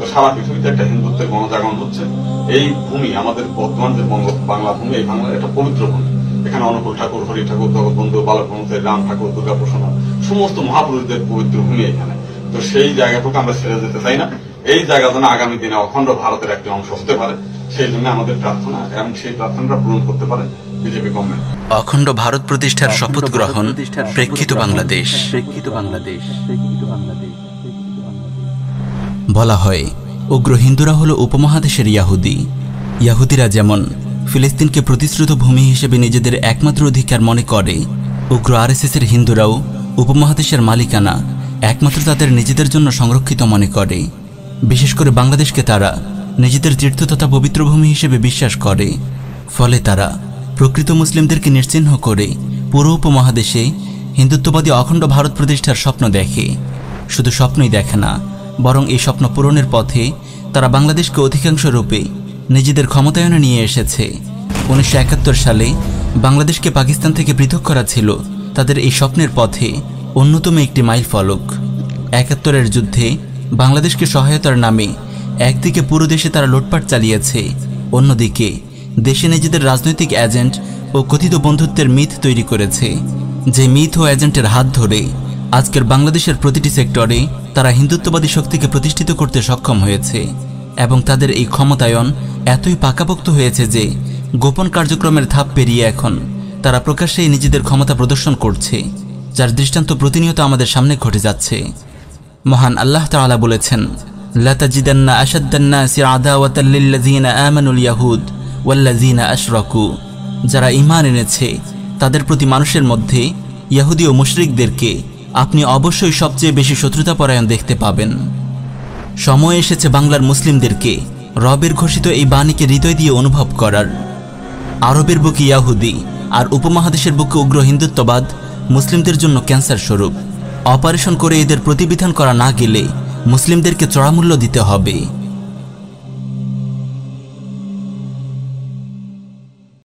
তো সারা পৃথিবীতে একটা হিন্দুত্বের গণজাগরণ হচ্ছে এই ভূমি আমাদের বর্তমান যে বাংলা ভূমি এই বাংলার একটা পবিত্র ভূমি। এখানে অনুকূল ঠাকুর হরি ঠাকুর জগৎবন্ধু বালকবন্ধু রাম ঠাকুর দুর্গা প্রসন্ন সমস্ত মহাপুরুষদের পবিত্র ভূমি এখানে। তো সেই জায়গাটুকু আমরা ছেড়ে যেতে চাই না। এই জায়গা যেন আগামী দিনে অখণ্ড ভারতের একটি অংশ হতে পারে সেই জন্য আমাদের প্রার্থনা এবং সেই প্রার্থনাটা পূরণ করতে পারে বিজেপি গভর্নমেন্ট। অখণ্ড ভারত প্রতিষ্ঠার শপথ গ্রহণ প্রেক্ষিত বাংলাদেশ। প্রেক্ষিত বাংলাদেশ। বলা হয়, উগ্র হিন্দুরা হলো উপমহাদেশের ইয়াহুদি। ইয়াহুদিরা যেমন ফিলিস্তিনকে প্রতিশ্রুত ভূমি হিসেবে নিজেদের একমাত্র অধিকার মনে করে, উগ্র আরএসএসের হিন্দুরাও উপমহাদেশের মালিকানা একমাত্র তাদের নিজেদের জন্য সংরক্ষিত মনে করে। বিশেষ করে বাংলাদেশকে তারা নিজেদের তীর্থ তথা পবিত্র ভূমি হিসেবে বিশ্বাস করে। ফলে তারা প্রকৃত মুসলিমদেরকে নিশ্চিহ্ন করে পুরো উপমহাদেশে হিন্দুত্ববাদী অখণ্ড ভারত প্রতিষ্ঠার স্বপ্ন দেখে। শুধু স্বপ্নই দেখে না বরং এই স্বপ্ন পূরণের পথে তারা বাংলাদেশকে অধিকাংশ রূপে নিজেদের ক্ষমতায়নে নিয়ে এসেছে। উনিশশো একাত্তর সালে বাংলাদেশকে পাকিস্তান থেকে পৃথক করা ছিল তাদের এই স্বপ্নের পথে অন্যতম একটি মাইল ফলক। একাত্তরের যুদ্ধে বাংলাদেশকে সহায়তার নামে একদিকে পুরো দেশে তারা লুটপাট চালিয়েছে, অন্যদিকে দেশে নিজেদের রাজনৈতিক এজেন্ট ও কথিত বন্ধুত্বের মিথ তৈরি করেছে। যে মিথ ও এজেন্টের হাত ধরে আজকের বাংলাদেশের প্রতিটি সেক্টরে তারা হিন্দুত্ববাদী শক্তিকে প্রতিষ্ঠিত করতে সক্ষম হয়েছে, এবং তাদের এই ক্ষমতায়ন এতই পাকাপোক্ত হয়েছে যে গোপন কার্যক্রমের ধাপ পেরিয়ে এখন তারা প্রকাশ্যেই নিজেদের ক্ষমতা প্রদর্শন করছে, যার দৃষ্টান্ত প্রতিনিয়ত আমাদের সামনে ঘটে যাচ্ছে। মহান আল্লাহ তাআলা বলেছেন লাতাজিদান্না আশাদ্দান্না সি আদাওয়াতাল্লিল্লাযিনা আমানুল ইয়াহুদ ওয়াল্লাযিনা আশরাকু। যারা ইমান এনেছে, তাদের প্রতি মানুষের মধ্যে ইহুদি ও মুশরিকদেরকে আপনি অবশ্যই সবচেয়ে বেশি শত্রুতাপরায়ণ দেখতে পাবেন। সময় এসেছে বাংলার মুসলিমদেরকে রবের ঘোষিত এই বাণীকে হৃদয় দিয়ে অনুভব করার। আরবের বুকে ইয়াহুদি আর উপমহাদেশের বুকে উগ্র হিন্দুত্ববাদ মুসলিমদের জন্য ক্যান্সার স্বরূপ অপারেশন করে এদের প্রতিবিধান করা না গেলে মুসলিমদেরকে চড়ামূল্য দিতে হবে।